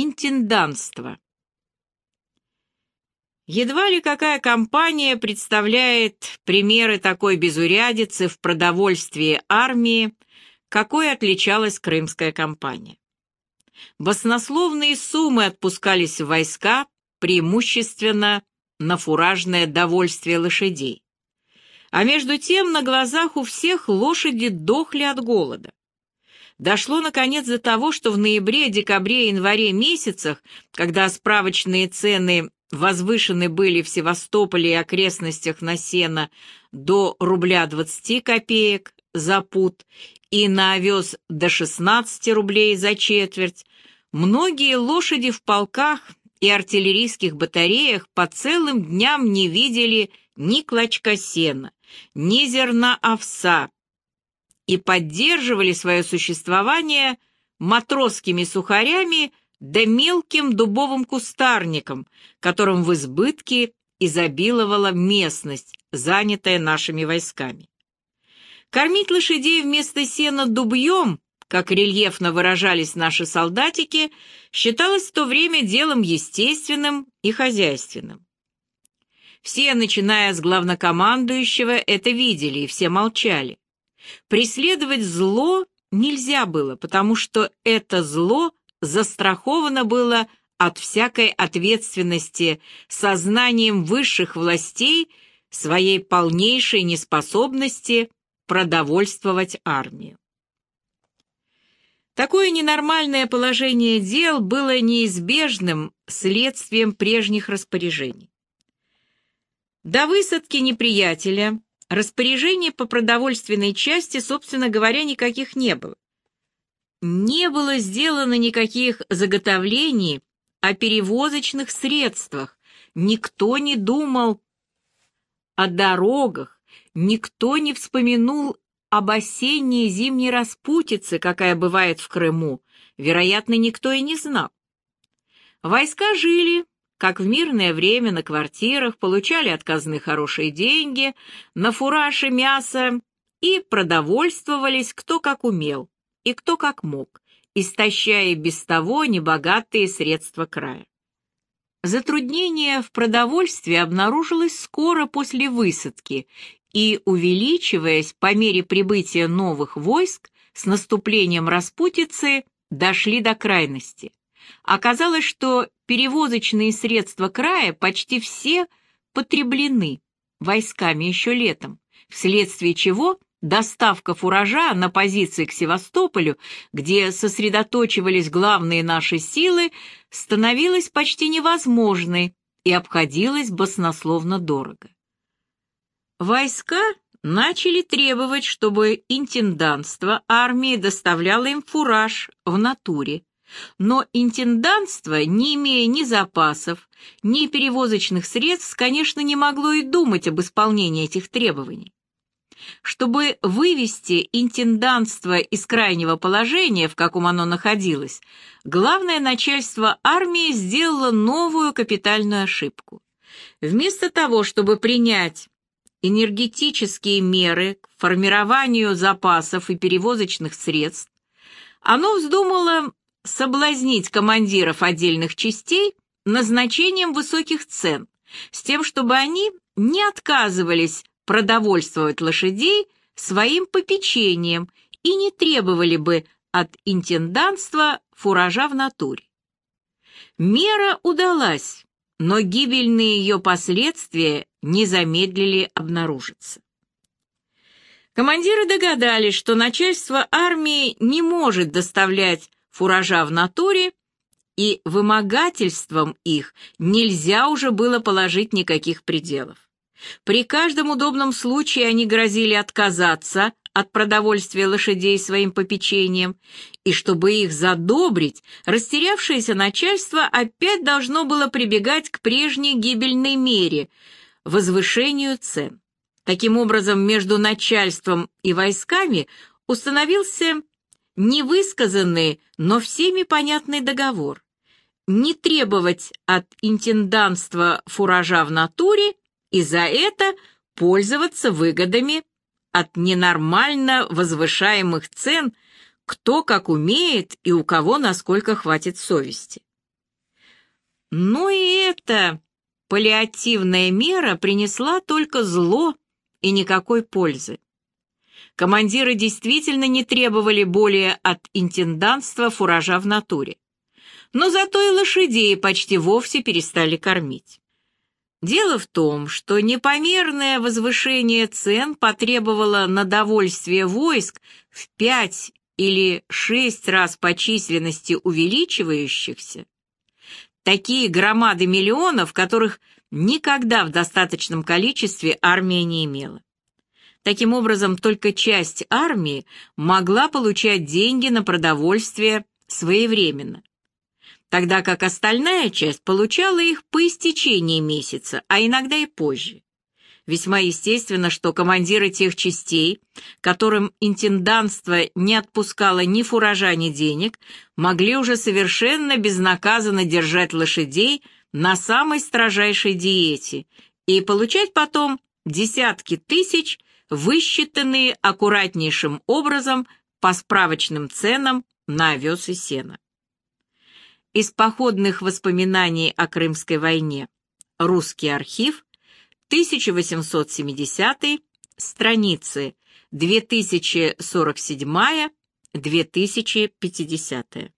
Интенданство. Едва ли какая компания представляет примеры такой безурядицы в продовольствии армии, какой отличалась Крымская компания. Баснословные суммы отпускались в войска, преимущественно на фуражное довольствие лошадей. А между тем на глазах у всех лошади дохли от голода. Дошло, наконец, до того, что в ноябре, декабре, январе месяцах, когда справочные цены возвышены были в Севастополе и окрестностях на сено до рубля 20 копеек за пуд и на овес до 16 рублей за четверть, многие лошади в полках и артиллерийских батареях по целым дням не видели ни клочка сена, ни зерна овса, и поддерживали свое существование матросскими сухарями да мелким дубовым кустарником, которым в избытке изобиловала местность, занятая нашими войсками. Кормить лошадей вместо сена дубьем, как рельефно выражались наши солдатики, считалось в то время делом естественным и хозяйственным. Все, начиная с главнокомандующего, это видели, и все молчали. Преследовать зло нельзя было, потому что это зло застраховано было от всякой ответственности сознанием высших властей своей полнейшей неспособности продовольствовать армию. Такое ненормальное положение дел было неизбежным следствием прежних распоряжений. До высадки неприятеля Распоряжений по продовольственной части, собственно говоря, никаких не было. Не было сделано никаких заготовлений о перевозочных средствах, никто не думал о дорогах, никто не вспомянул об осенней и зимней распутице, какая бывает в Крыму, вероятно, никто и не знал. Войска жили, как в мирное время на квартирах, получали от казны хорошие деньги, на фураж и мясо и продовольствовались кто как умел и кто как мог, истощая без того небогатые средства края. Затруднение в продовольствии обнаружилось скоро после высадки и, увеличиваясь по мере прибытия новых войск, с наступлением распутицы дошли до крайности. Оказалось, что перевозочные средства края почти все потреблены войсками еще летом, вследствие чего доставка фуража на позиции к Севастополю, где сосредоточивались главные наши силы, становилась почти невозможной и обходилась баснословно дорого. Войска начали требовать, чтобы интендантство армии доставляло им фураж в натуре, но интендантство, не имея ни запасов, ни перевозочных средств, конечно, не могло и думать об исполнении этих требований. Чтобы вывести интендантство из крайнего положения, в каком оно находилось, главное начальство армии сделало новую капитальную ошибку. Вместо того, чтобы принять энергетические меры к формированию запасов и перевозочных средств, оно вздумало соблазнить командиров отдельных частей назначением высоких цен, с тем, чтобы они не отказывались продовольствовать лошадей своим попечением и не требовали бы от интендантства фуража в натуре. Мера удалась, но гибельные ее последствия не замедлили обнаружиться. Командиры догадались, что начальство армии не может доставлять фуража в натуре, и вымогательством их нельзя уже было положить никаких пределов. При каждом удобном случае они грозили отказаться от продовольствия лошадей своим попечением, и чтобы их задобрить, растерявшееся начальство опять должно было прибегать к прежней гибельной мере – возвышению цен. Таким образом, между начальством и войсками установился невысказанный, но всеми понятный договор. Не требовать от интенданства фуража в натуре и за это пользоваться выгодами от ненормально возвышаемых цен, кто как умеет и у кого насколько хватит совести. Но и эта паллиативная мера принесла только зло и никакой пользы. Командиры действительно не требовали более от интендантства фуража в натуре. Но зато и лошадей почти вовсе перестали кормить. Дело в том, что непомерное возвышение цен потребовало на довольствие войск в пять или шесть раз по численности увеличивающихся, такие громады миллионов, которых никогда в достаточном количестве армия не имела. Таким образом, только часть армии могла получать деньги на продовольствие своевременно, тогда как остальная часть получала их по истечении месяца, а иногда и позже. Весьма естественно, что командиры тех частей, которым интендантство не отпускало ни фуража, ни денег, могли уже совершенно безнаказанно держать лошадей на самой строжайшей диете и получать потом десятки тысяч, высчитанные аккуратнейшим образом по справочным ценам на овес и сено. Из походных воспоминаний о Крымской войне. Русский архив, 1870 страницы 2047-2050.